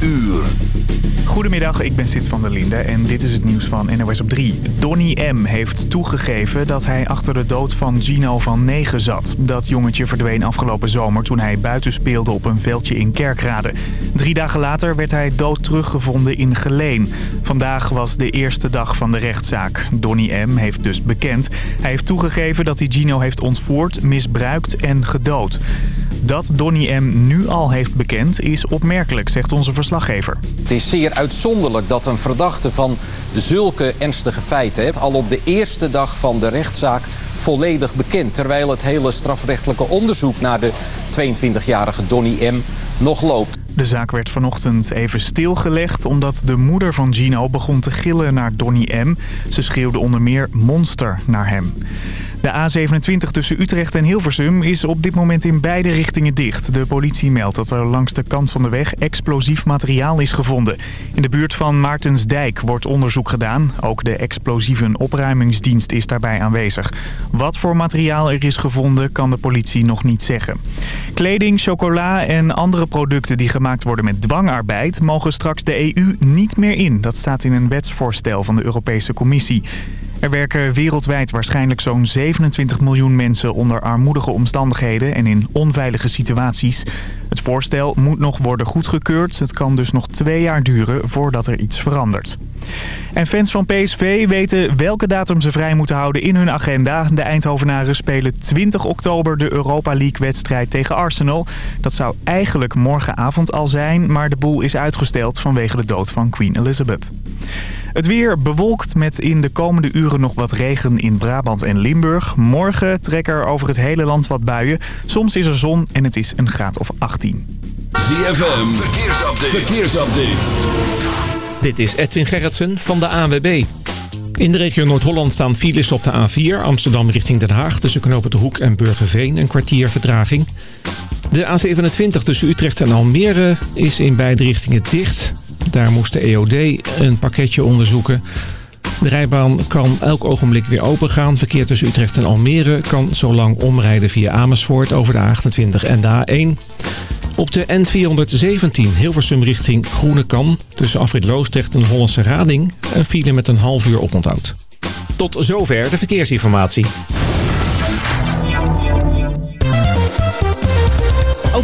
uur. Goedemiddag, ik ben Sid van der Linde en dit is het nieuws van NOS op 3. Donny M. heeft toegegeven dat hij achter de dood van Gino van 9 zat. Dat jongetje verdween afgelopen zomer toen hij buiten speelde op een veldje in Kerkrade. Drie dagen later werd hij dood teruggevonden in Geleen. Vandaag was de eerste dag van de rechtszaak. Donny M. heeft dus bekend. Hij heeft toegegeven dat hij Gino heeft ontvoerd, misbruikt en gedood. Dat Donny M. nu al heeft bekend is opmerkelijk, zegt onze verslaggever. Het is zeer uitzonderlijk dat een verdachte van zulke ernstige feiten... al op de eerste dag van de rechtszaak volledig bekend... terwijl het hele strafrechtelijke onderzoek naar de 22-jarige Donny M. nog loopt. De zaak werd vanochtend even stilgelegd omdat de moeder van Gino begon te gillen naar Donny M. Ze schreeuwde onder meer monster naar hem. De A27 tussen Utrecht en Hilversum is op dit moment in beide richtingen dicht. De politie meldt dat er langs de kant van de weg explosief materiaal is gevonden. In de buurt van Maartensdijk wordt onderzoek gedaan. Ook de explosieven opruimingsdienst is daarbij aanwezig. Wat voor materiaal er is gevonden kan de politie nog niet zeggen. Kleding, chocola en andere producten die gemaakt worden met dwangarbeid... mogen straks de EU niet meer in. Dat staat in een wetsvoorstel van de Europese Commissie. Er werken wereldwijd waarschijnlijk zo'n 27 miljoen mensen onder armoedige omstandigheden en in onveilige situaties. Het voorstel moet nog worden goedgekeurd. Het kan dus nog twee jaar duren voordat er iets verandert. En fans van PSV weten welke datum ze vrij moeten houden in hun agenda. De Eindhovenaren spelen 20 oktober de Europa League-wedstrijd tegen Arsenal. Dat zou eigenlijk morgenavond al zijn, maar de boel is uitgesteld vanwege de dood van Queen Elizabeth. Het weer bewolkt met in de komende uren nog wat regen in Brabant en Limburg. Morgen trekken er over het hele land wat buien. Soms is er zon en het is een graad of 18. ZFM, verkeersupdate. verkeersupdate. Dit is Edwin Gerritsen van de ANWB. In de regio Noord-Holland staan files op de A4 Amsterdam richting Den Haag... tussen Knopen de Hoek en Burgerveen, een kwartier vertraging. De A27 tussen Utrecht en Almere is in beide richtingen dicht... Daar moest de EOD een pakketje onderzoeken. De rijbaan kan elk ogenblik weer opengaan. Verkeer tussen Utrecht en Almere kan zo lang omrijden via Amersfoort over de A28 en de A1. Op de N417 Hilversum richting Groenekan tussen Afrit Loosdrecht en Hollandse Rading een file met een half uur oponthoud. Tot zover de verkeersinformatie.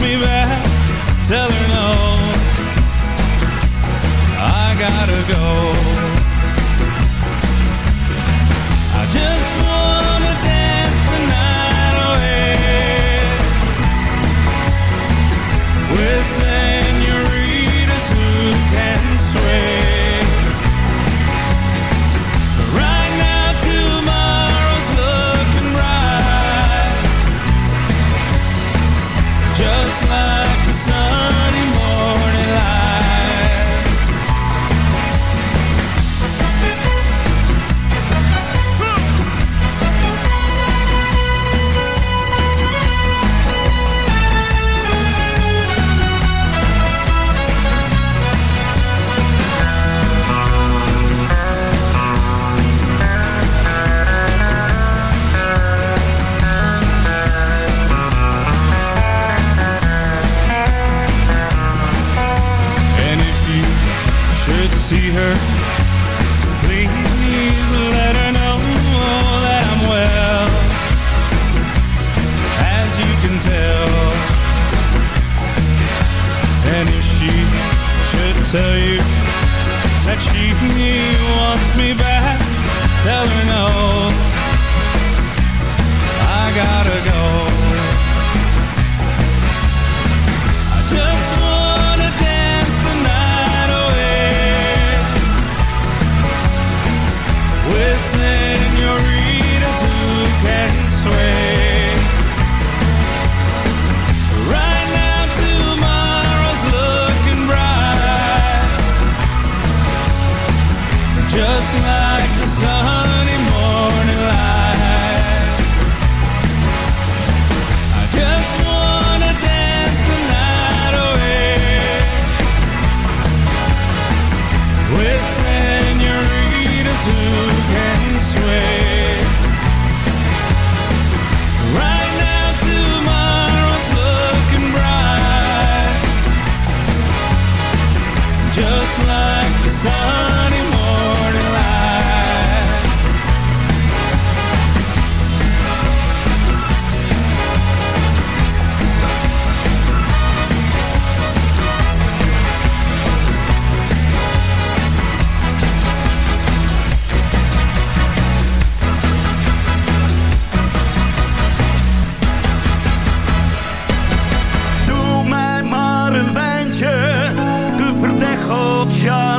me back, tell her no. I gotta go.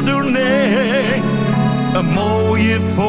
zou nee. Een mooie voor.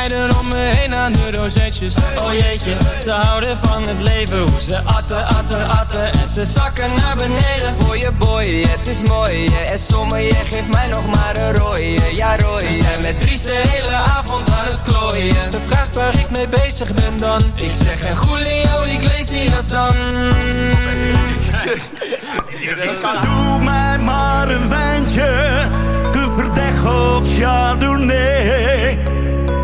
Meiden om me heen aan de rozetjes. Oh jeetje, ze houden van het leven, hoe ze atten, atten, atten en ze zakken naar beneden. voor je boy, het is mooi. En sommige geeft mij nog maar een rooie, ja We rooie. zijn met Dries de hele avond aan het klooien. Ze vraagt waar ik mee bezig ben dan. Ik zeg en Julio Iglesias dan. Doe mij maar een wijntje, verdeg of chardonnay.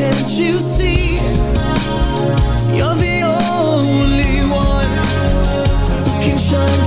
can't you shine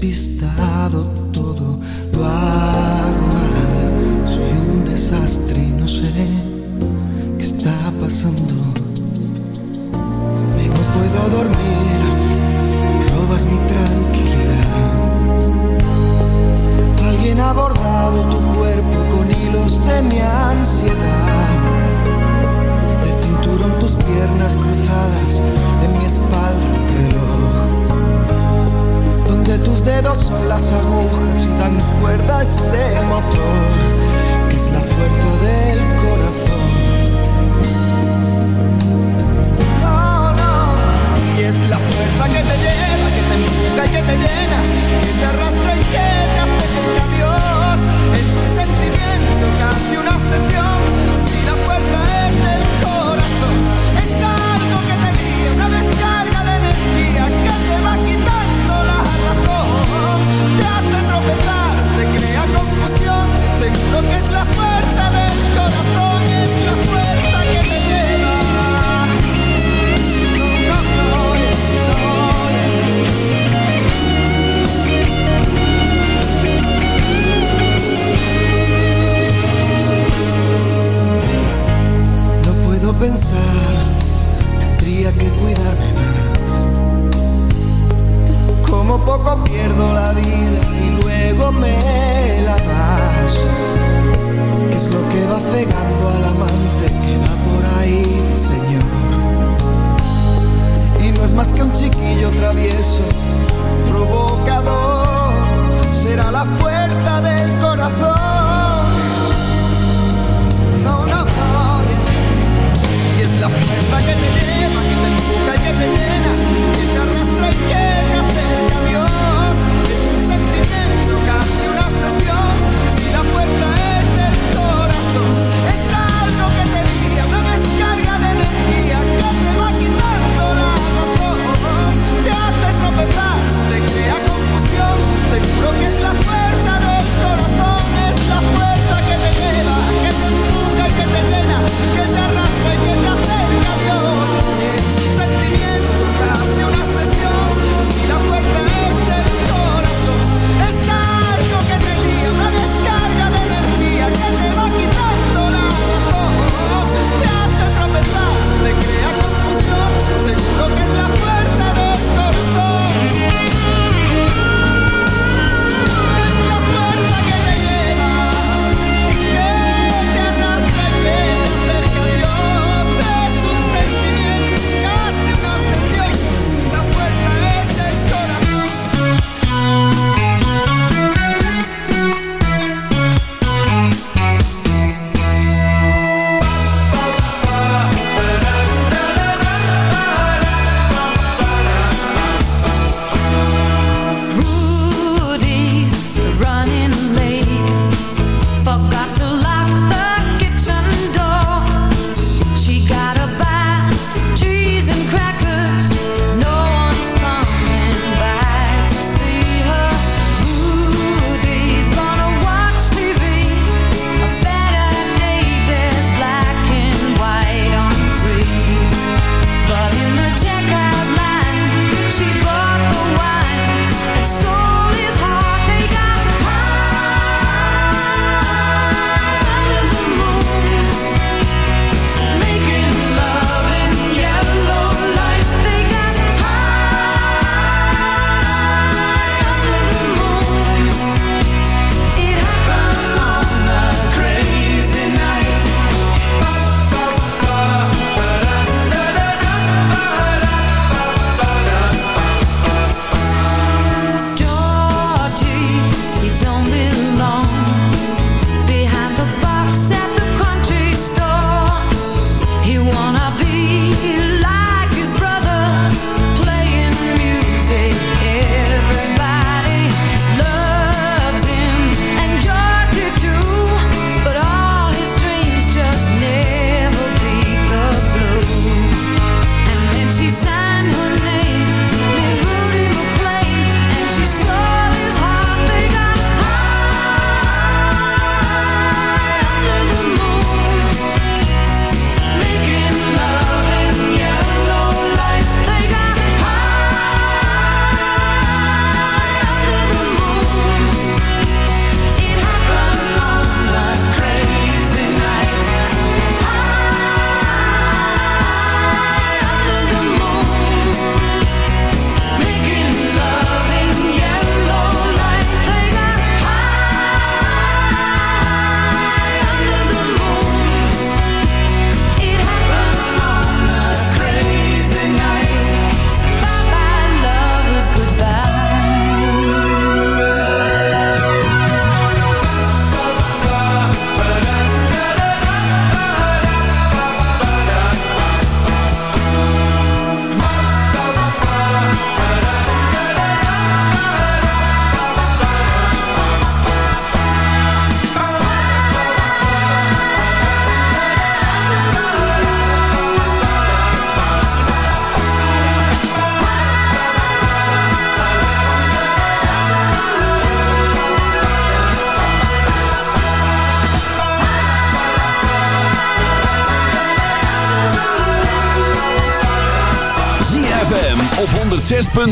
despistado todo, lo hago mal. Soy un desastre y no sé qué está pasando.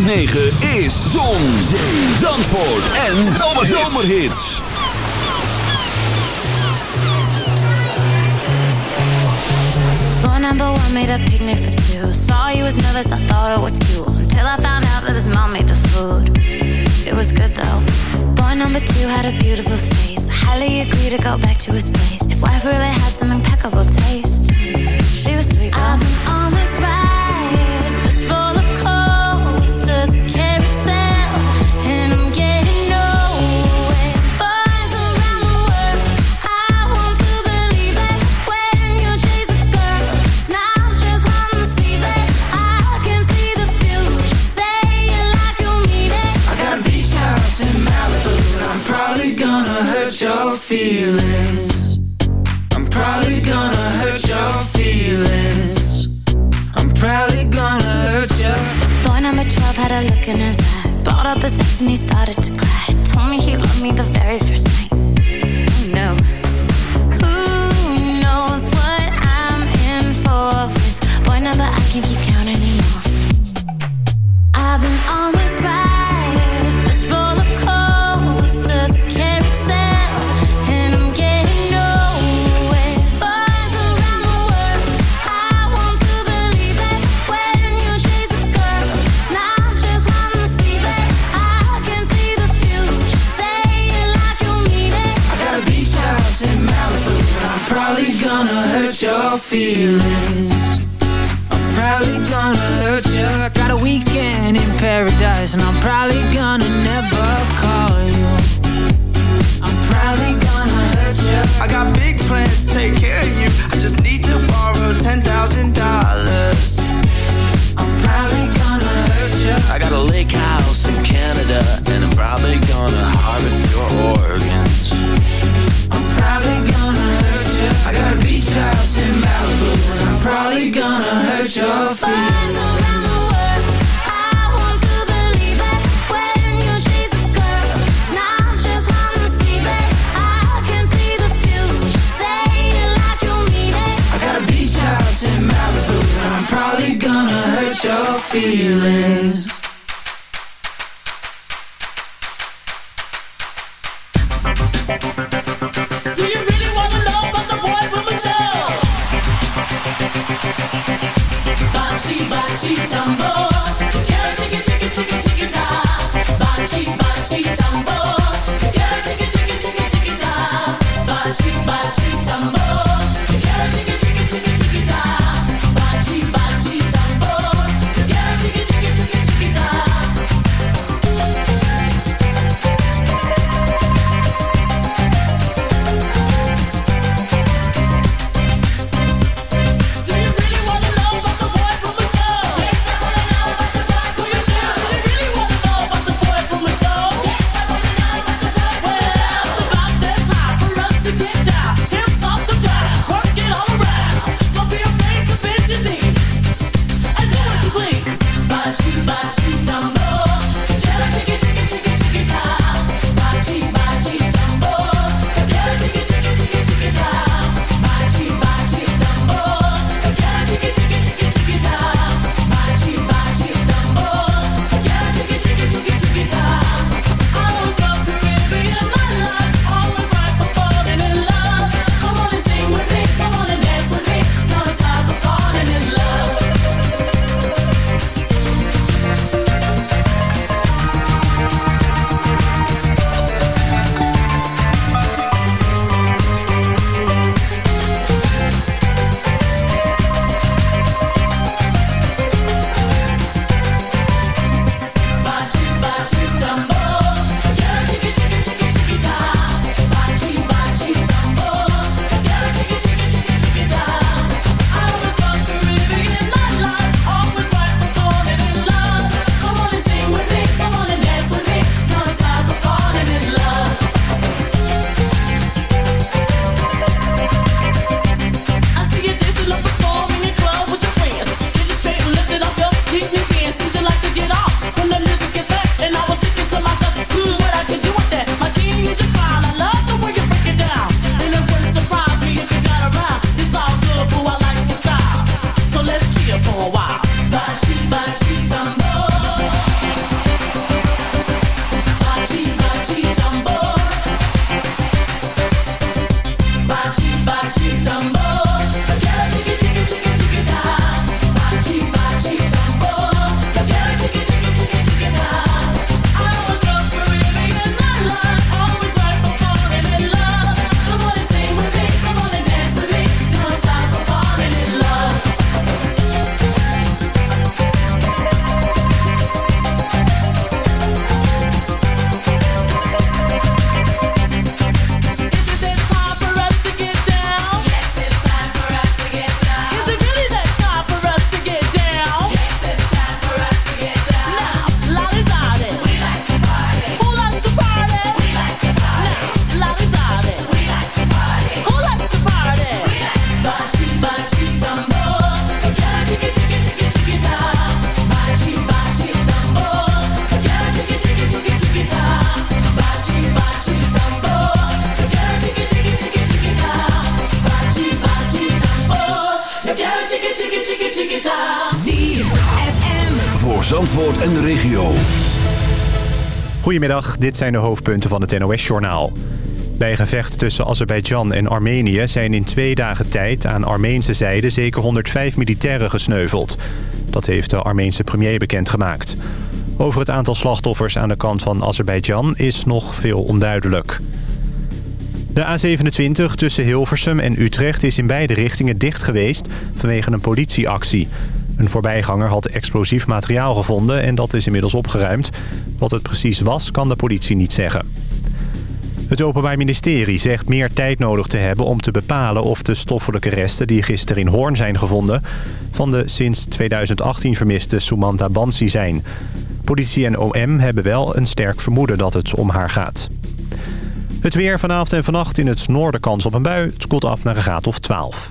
9 is Zon, Zandvoort en Zomerhits. Door number one made a picnic for two. Saw you was nervous, I thought it was cute. Until I found out that his mom made the food. It was good though. Boy number two had a beautiful face. Highly agree to go back to his place. His wife really had some impeccable taste. She was sweet. Though. I've been on this ride. started feeling dit zijn de hoofdpunten van het NOS-journaal. Bij een gevecht tussen Azerbeidzjan en Armenië zijn in twee dagen tijd aan Armeense zijde zeker 105 militairen gesneuveld. Dat heeft de Armeense premier bekendgemaakt. Over het aantal slachtoffers aan de kant van Azerbeidzjan is nog veel onduidelijk. De A27 tussen Hilversum en Utrecht is in beide richtingen dicht geweest vanwege een politieactie. Een voorbijganger had explosief materiaal gevonden en dat is inmiddels opgeruimd. Wat het precies was, kan de politie niet zeggen. Het Openbaar Ministerie zegt meer tijd nodig te hebben om te bepalen of de stoffelijke resten die gisteren in Hoorn zijn gevonden... van de sinds 2018 vermiste Sumanta Bansi zijn. Politie en OM hebben wel een sterk vermoeden dat het om haar gaat. Het weer vanavond en vannacht in het noorden kans op een bui. Het koelt af naar een graad of 12.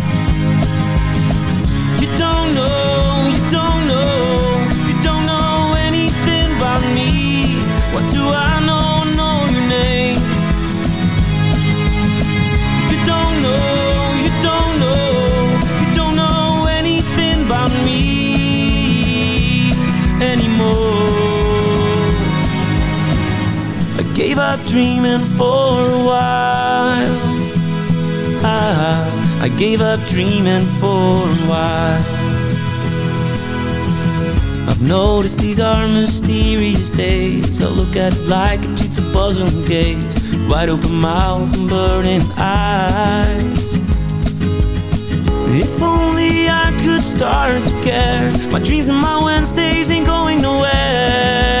Anymore. I gave up dreaming for a while. I, I gave up dreaming for a while. I've noticed these are mysterious days. I look at it like a jigsaw puzzle gaze. Wide open mouth and burning eyes. If only I could start to care. My dreams and my Wednesdays ain't going nowhere.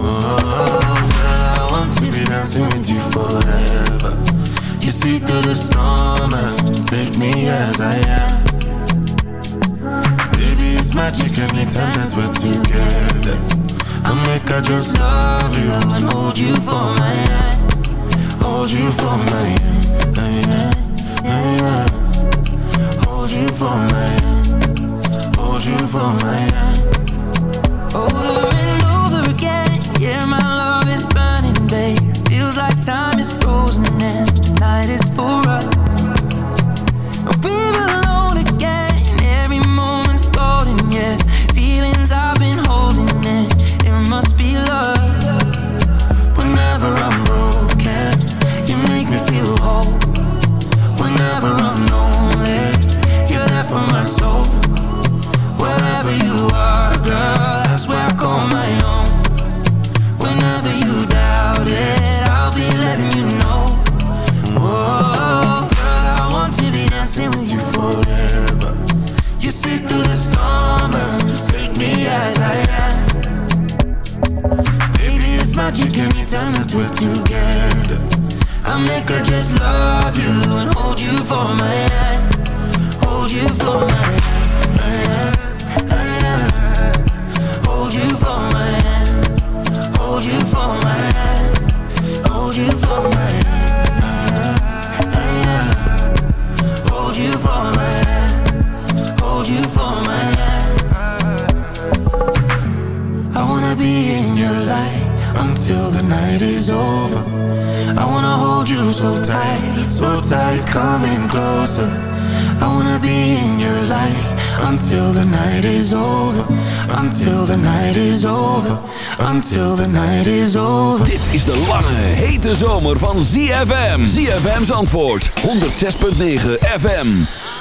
Oh, girl, I want to be dancing with you forever. You see through the storm and take me as I am. Baby, it's magic anytime that we're together. I make I just love you and hold you for my hand. Hold you for my hand. hand, hand. Hold you for my hand. Hold you for my hand. Again, yeah, my love is burning, babe. Feels like time is frozen and the night is Baby, it's magic anytime that we're together. I make her just love you and hold you for my hand. Hold you for my hand. Hold you for my hand. Hold you for my hand. Hold you for my hand. Hold you for my hand. Hold you for my hand. I wanna be in your light until the night is over. I wanna hold you so tight, so tight, coming closer. I wanna be in your light until the night is over. until the night is over. Until the night is over. Dit is de lange, hete zomer van ZFM. ZFM's antwoord, 106.9 FM.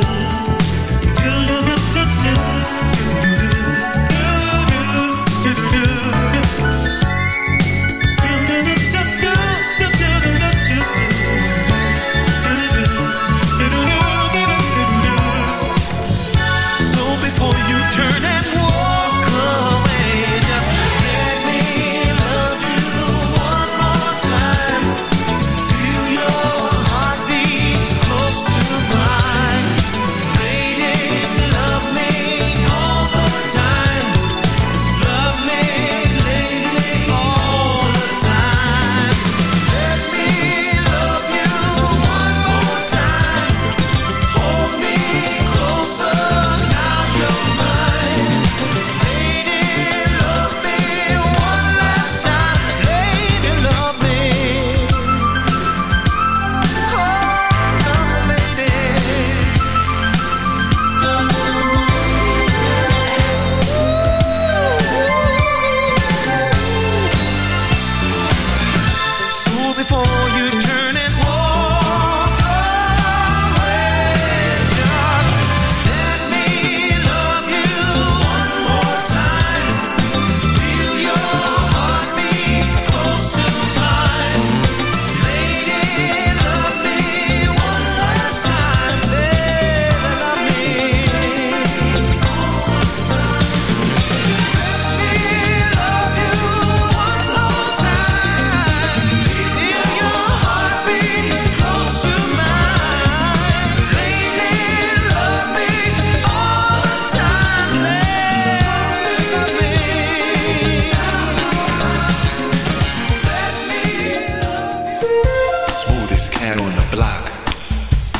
So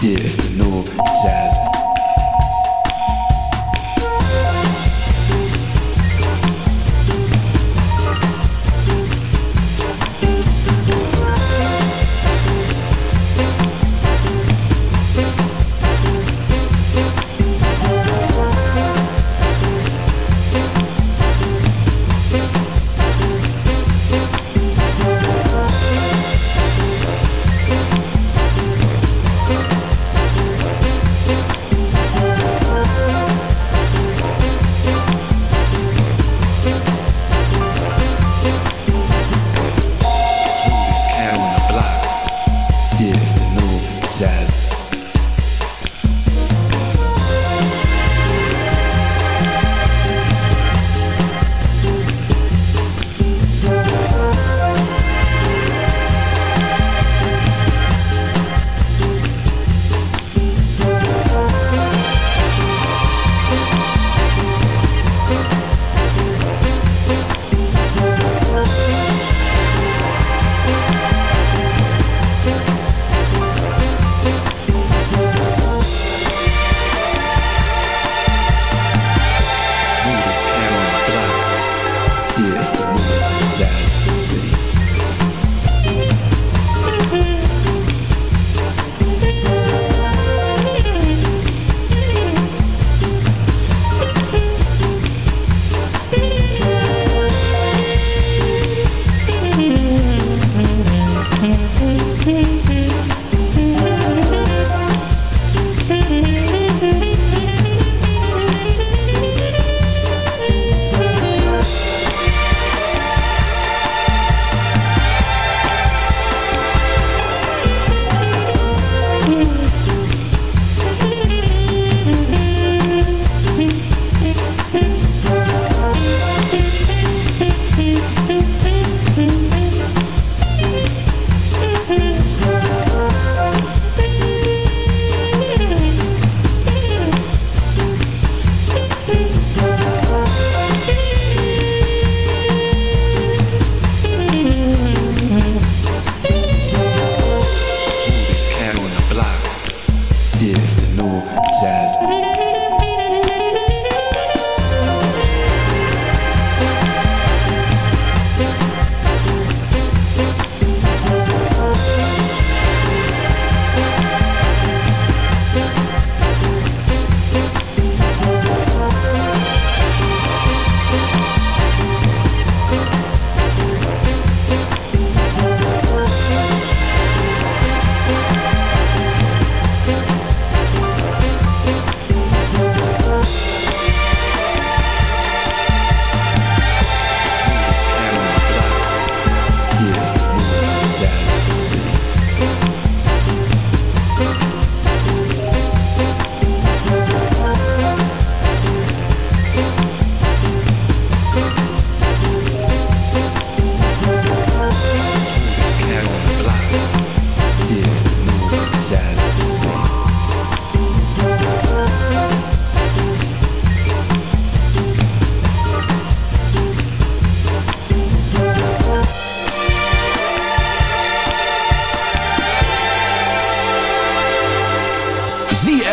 Yes, new exactly.